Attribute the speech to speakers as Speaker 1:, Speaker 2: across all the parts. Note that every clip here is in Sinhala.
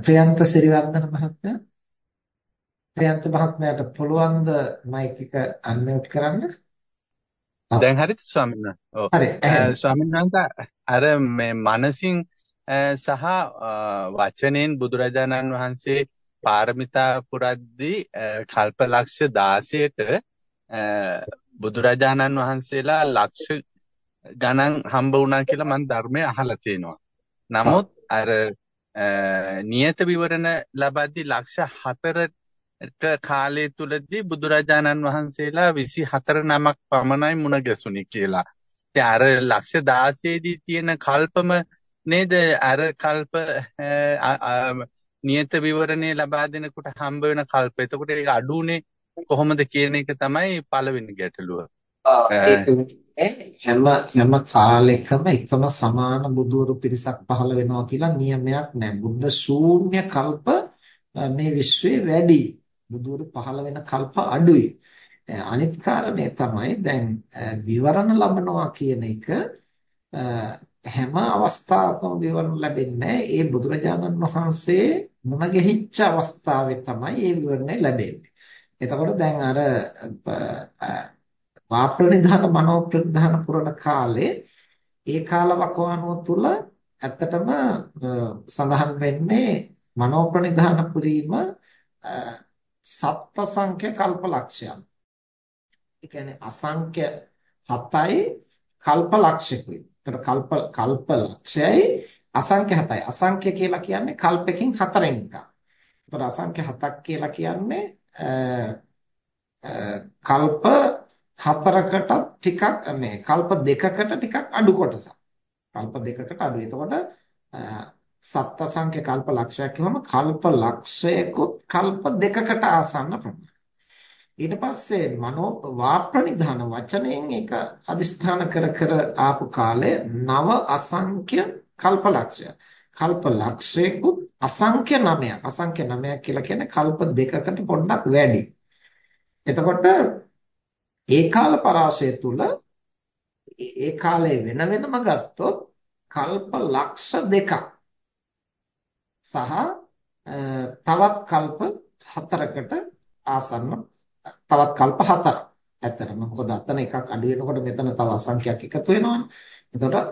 Speaker 1: ප්‍රියන්ත සිරිවර්ධන මහත්මයා ප්‍රියන්ත මහත්මයාට පුළුවන් ද මයික් එක අන්මියුට් කරන්න?
Speaker 2: දැන් හරිද ස්වාමීන් වහන්සේ? ඔව්. හරි. ස්වාමීන් වහන්සේ අර මේ මනසින් සහ වචනෙන් බුදුරජාණන් වහන්සේ පාරමිතා පුරද්දී කල්පලක්ෂ 16ට බුදුරජාණන් වහන්සේලා ලක්ෂ ගණන් හම්බ වුණා කියලා මම ධර්මයේ අහලා තියෙනවා. නමුත් අර නියත විවරණ ලබද්දී ලක්ෂ 4ට කාලය තුලදී බුදුරජාණන් වහන්සේලා 24 නමක් පමණයි මුණ ගැසුණි කියලා. ඉතින් අර ලක්ෂ 16 දී තියෙන කල්පම නේද අර කල්ප නියත විවරණේ ලබා දෙනකොට හම්බ වෙන කල්ප. එතකොට ඒක අඩුනේ කොහොමද කියන එක තමයි පළවෙනි ගැටලුව.
Speaker 1: හැම හැම කාලෙකම එකම සමාන බුදුවරු පිරිසක් පහළ වෙනවා කියලා නියමයක් නැහැ. බුද්ධ ශූන්‍ය කල්ප මේ විශ්වයේ වැඩි. බුදුවරු පහළ වෙන කල්ප අඩුයි. අනිත් කාරණේ තමයි දැන් විවරණ ලබනවා කියන එක හැම අවස්ථාවකම විවරණ ලැබෙන්නේ ඒ බුදුරජාණන් වහන්සේ මුණ ගැහිච්ච අවස්ථාවේ තමයි මේ විවරණය ලැබෙන්නේ. එතකොට දැන් අර වාප්‍රනිධාන මනෝ ප්‍රනිධාන පුරණ කාලේ ඒ කාල වකවානුව තුල ඇත්තටම සඳහන් වෙන්නේ මනෝ ප්‍රනිධාන පුරීම සත්ත්ව සංඛ්‍ය කල්පලක්ෂයන්. ඒ කියන්නේ අසංඛ්‍ය 7යි කල්පලක්ෂකුයි. ඒතර කල්ප කල්පලක්ෂයයි අසංඛ්‍ය 7යි. අසංඛ්‍ය කියලා කියන්නේ කල්පකින් හතරෙන් එකක්. ඒතර අසංඛ්‍ය 7ක් කියලා කියන්නේ කල්ප හතරකටත් ටිකක් මේ කල්ප දෙකකට ටිකක් අඩු කොටසක්. කල්ප දෙකකට අඩු. එතකොට සත්ත්ව සංඛ්‍ය කල්ප ලක්ෂයක් කියවම කල්ප ලක්ෂයකොත් කල්ප දෙකකට ආසන්න ප්‍රමාණය. ඊට පස්සේ මනෝ වාප්‍රනිධාන වචනයෙන් ඒක අදිෂ්ඨාන කර කර ආපු කාලය නව අසංඛ්‍ය කල්ප ලක්ෂය. කල්ප ලක්ෂයකුත් අසංඛ්‍ය නමයක්. අසංඛ්‍ය නමයක් කියලා කියන්නේ කල්ප දෙකකට පොඩ්ඩක් වැඩි. එතකොට ඒ කාල පරාසය තුල ඒ කාලේ වෙන වෙනම ගත්තොත් කල්ප ලක්ෂ දෙකක් සහ තවත් කල්ප හතරකට ආසන්න තවත් කල්ප හතරක්. ඇත්තටම මොකද අතන එකක් අඩු වෙනකොට මෙතන තව අසංඛ්‍යක් එකතු වෙනවනේ. එතකොට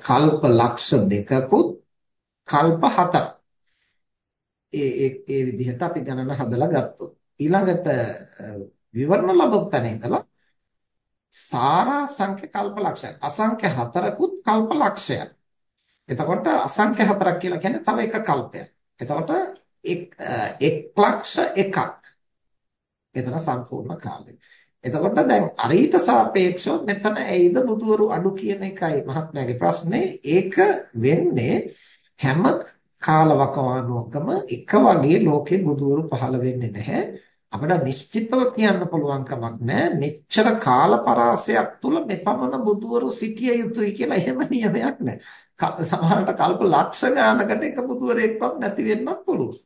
Speaker 1: කල්ප ලක්ෂ දෙකකුත් කල්ප හතරක්. ඒ ඒ ඒ විදිහට අපි ගණන හදලා ගත්තොත් ඊළඟට විවරණ ලැබුත් තැන ඉඳලා සාරා සංඛ්‍ය කල්ප ලක්ෂයක් අසංඛ්‍ය හතරකුත් කල්ප ලක්ෂයක්. එතකොට අසංඛ්‍ය හතරක් කියලා කියන්නේ තව එක කල්පයක්. එතකොට එක් ලක්ෂ එකක්. එතන සම්පූර්ණ කාලය. එතකොට දැන් අරීට සාපේක්ෂව මෙතන ඇයිද බුදුවරු අඩු කියන එකයි මහත්මයාගේ ප්‍රශ්නේ. ඒක වෙන්නේ හැම කාලවකවානුවකම එක වගේ ලෝකේ බුදුවරු පහළ වෙන්නේ නැහැ. අපිට නිශ්චිතව කියන්න පුළුවන් කමක් නැහැ මෙච්චර කාල පරාසයක් තුල මෙපමණ බුදුවරු සිටිය යුතුයි කියලා එහෙම නියමයක් නැහැ. සමහරවිට කල්ප ලක්ෂ ගානකට එක බුදුවරයෙක්වත් නැති වෙන්නත් පුළුවන්.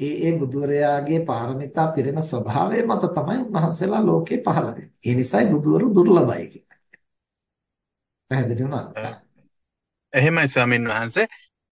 Speaker 1: ඒ ඒ බුදුවරයාගේ පාරමිතා පිරෙන ස්වභාවය මත තමයි උන්වහන්සේලා ලෝකේ පහළ වෙන්නේ. ඒ නිසායි බුදුවරු දුර්ලභයි කියන්නේ. පැහැදිලි වුණාද?
Speaker 2: එහෙමයි ස්වාමින් වහන්සේ.